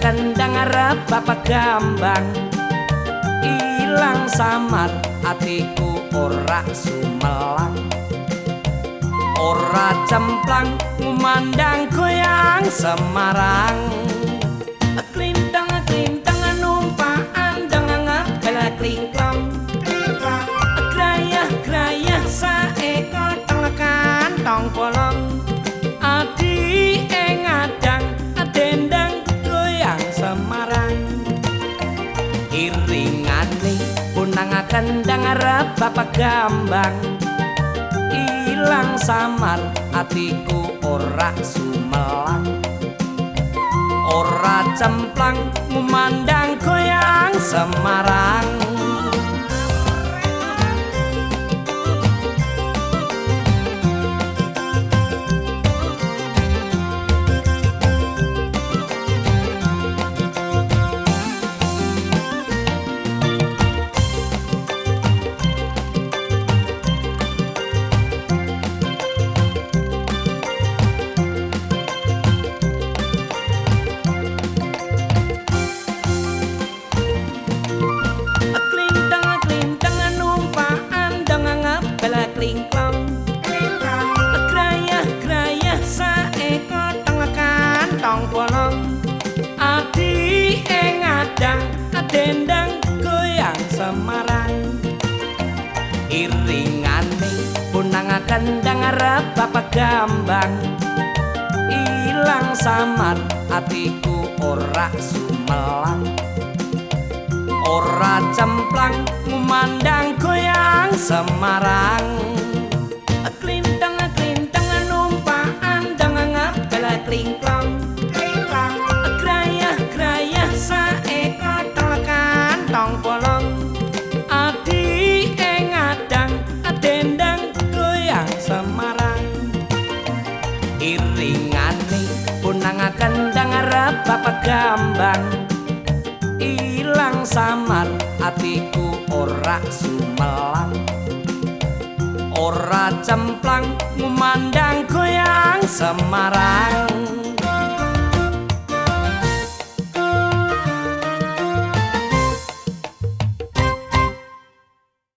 iringane punangaken ndang arep bapak gambang. Ilang samar atiku ora sumelang. Ora cemplang ngumandang goyang semarang punangaken ndang arep bapak gambang. Ilang samar atiku ora sumelang. Ora cemplang ngumandang goyang semarang bolong adi ing adang dendang goyang semarang iringane punangaken ndang arep bapak gambang. Ilang samar atiku ora sumelang. Ora cemplang ngumandang goyang semarang klintang klintang numpak andang ngapel klingklong bapak gambang ilang samar atiku ora sumelang. Ora cemplang ngumandang goyang semarang